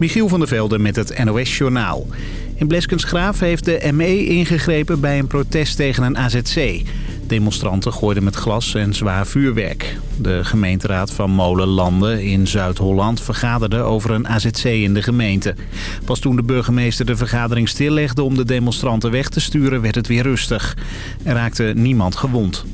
Michiel van der Velde met het NOS-journaal. In Bleskensgraaf heeft de ME ingegrepen bij een protest tegen een AZC. Demonstranten gooiden met glas en zwaar vuurwerk. De gemeenteraad van Molenlanden in Zuid-Holland vergaderde over een AZC in de gemeente. Pas toen de burgemeester de vergadering stillegde om de demonstranten weg te sturen werd het weer rustig. Er raakte niemand gewond.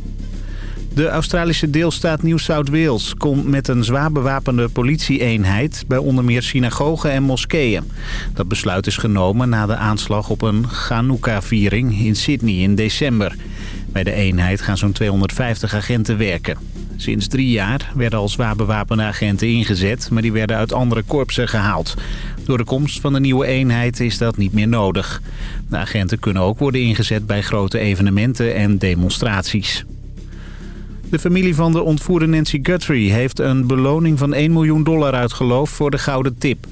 De Australische deelstaat New South Wales komt met een zwaar bewapende politieeenheid bij onder meer synagogen en moskeeën. Dat besluit is genomen na de aanslag op een Chanukka-viering in Sydney in december. Bij de eenheid gaan zo'n 250 agenten werken. Sinds drie jaar werden al zwaar bewapende agenten ingezet, maar die werden uit andere korpsen gehaald. Door de komst van de nieuwe eenheid is dat niet meer nodig. De agenten kunnen ook worden ingezet bij grote evenementen en demonstraties. De familie van de ontvoerde Nancy Guthrie heeft een beloning van 1 miljoen dollar uitgeloofd voor de gouden tip.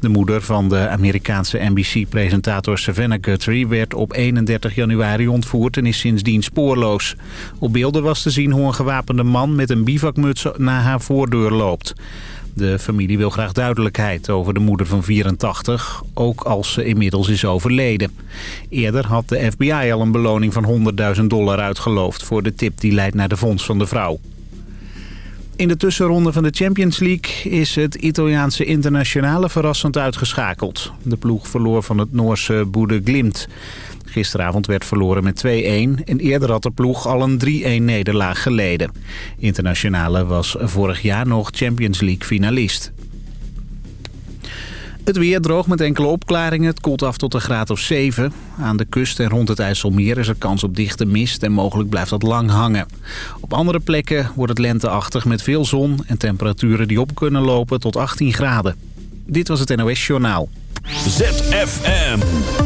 De moeder van de Amerikaanse NBC-presentator Savannah Guthrie werd op 31 januari ontvoerd en is sindsdien spoorloos. Op beelden was te zien hoe een gewapende man met een bivakmuts naar haar voordeur loopt. De familie wil graag duidelijkheid over de moeder van 84, ook als ze inmiddels is overleden. Eerder had de FBI al een beloning van 100.000 dollar uitgeloofd voor de tip die leidt naar de vondst van de vrouw. In de tussenronde van de Champions League is het Italiaanse internationale verrassend uitgeschakeld. De ploeg verloor van het Noorse Boede Glimt. Gisteravond werd verloren met 2-1 en eerder had de ploeg al een 3-1 nederlaag geleden. Internationale was vorig jaar nog Champions League finalist. Het weer droog met enkele opklaringen. Het koelt af tot een graad of 7. Aan de kust en rond het IJsselmeer is er kans op dichte mist en mogelijk blijft dat lang hangen. Op andere plekken wordt het lenteachtig met veel zon en temperaturen die op kunnen lopen tot 18 graden. Dit was het NOS Journaal. ZFM.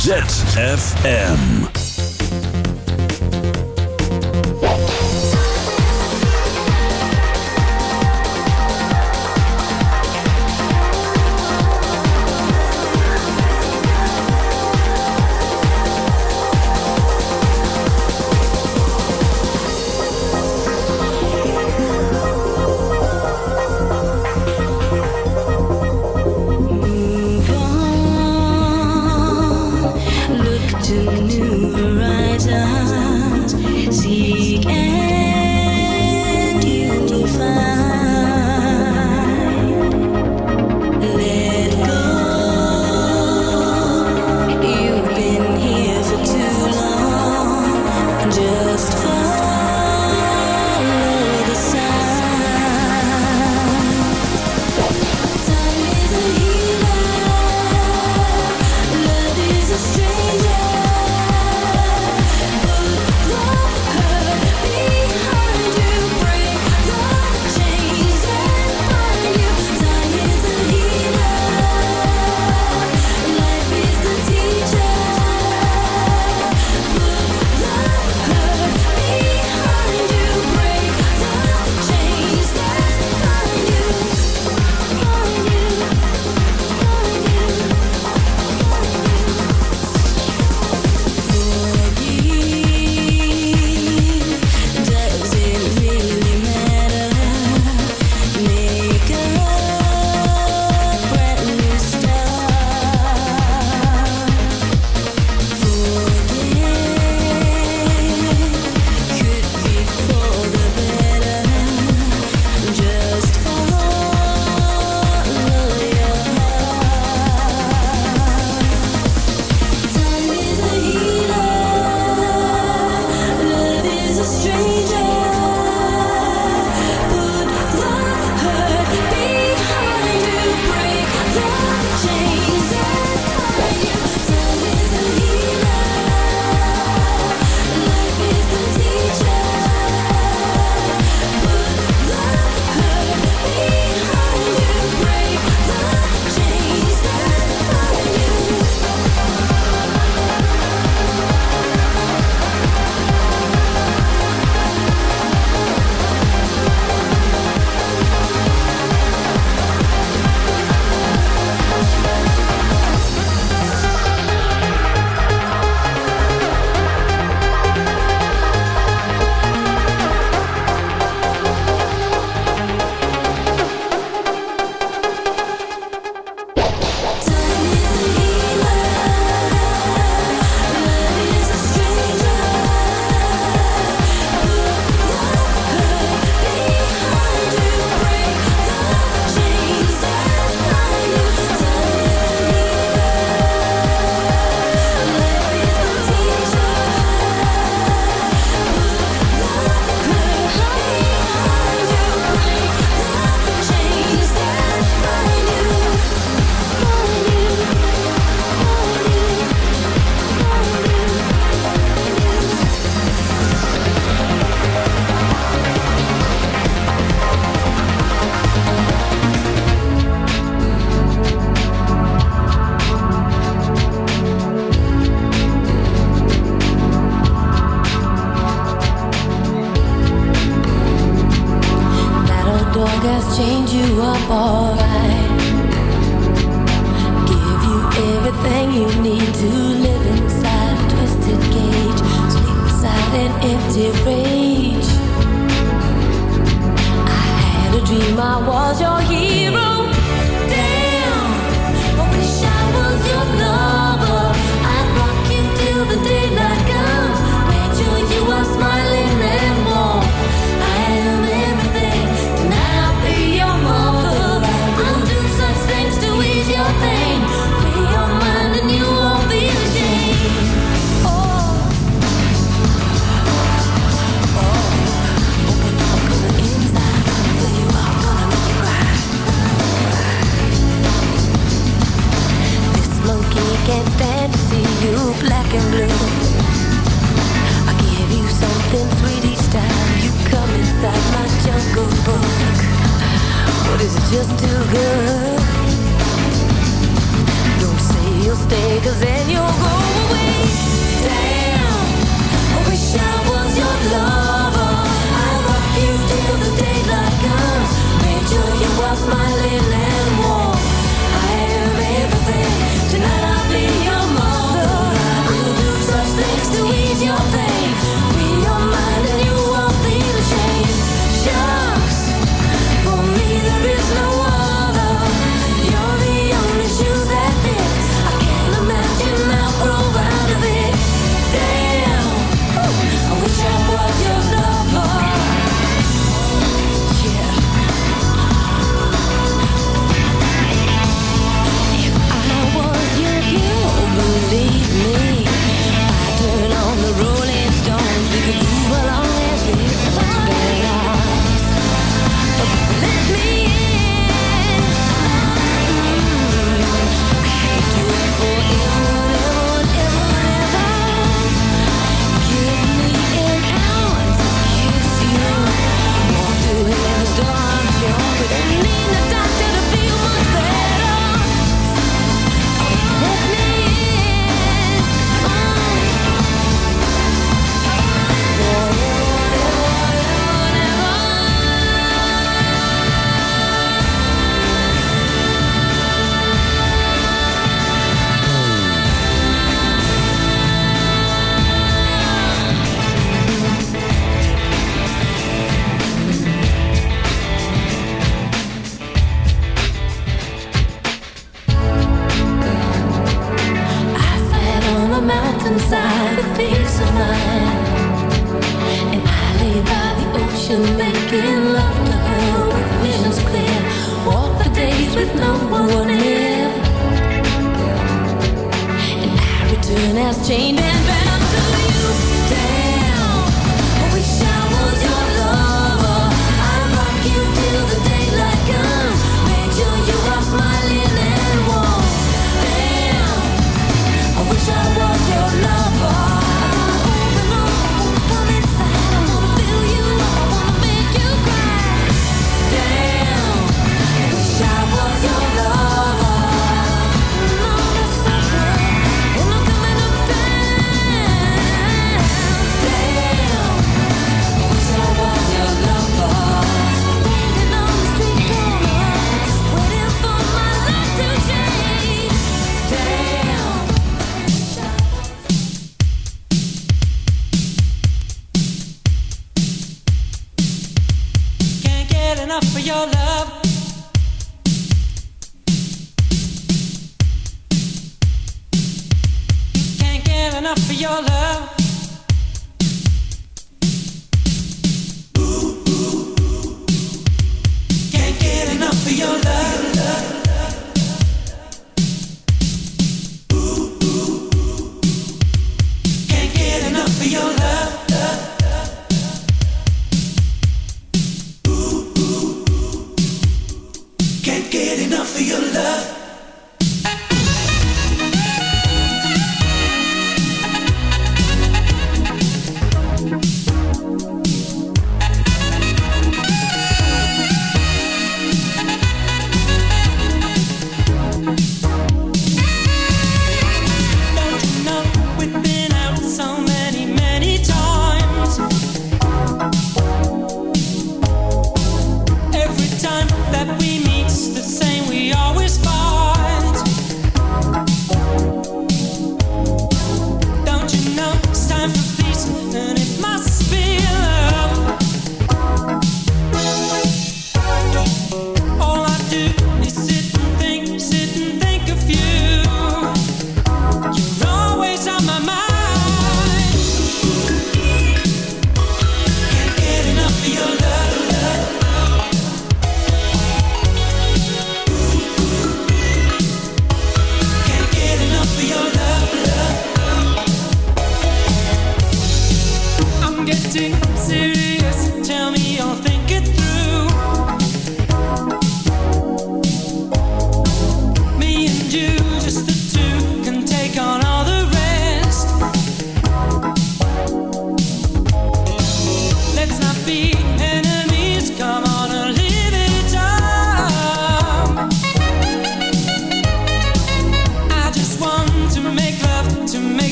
ZFM.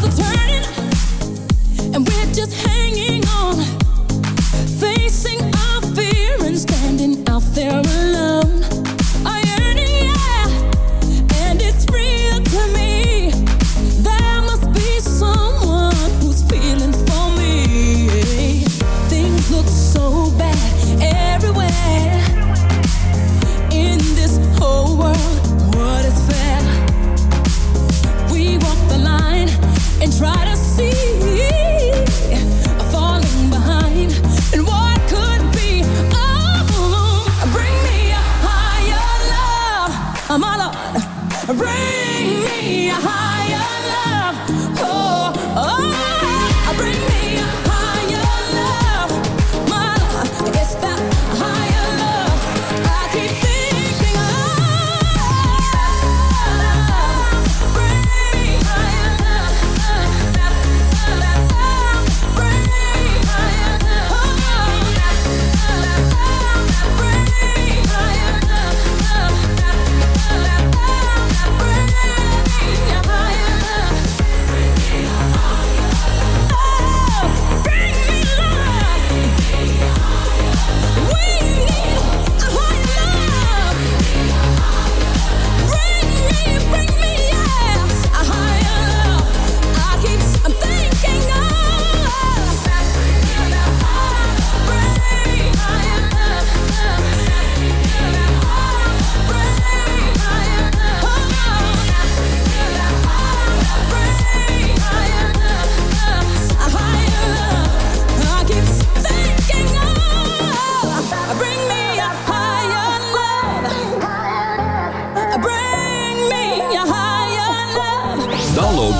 wheels are turning, and we're just hanging.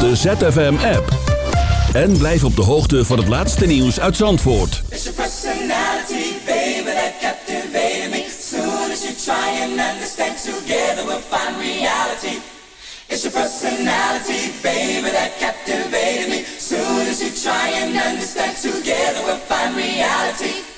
de ZFM-app. En blijf op de hoogte van het laatste nieuws uit Zandvoort. It's your personality, baby, that captivated me. Soon as you try and understand, together we'll find reality. It's personality, baby, that captivated me. And together we'll find reality.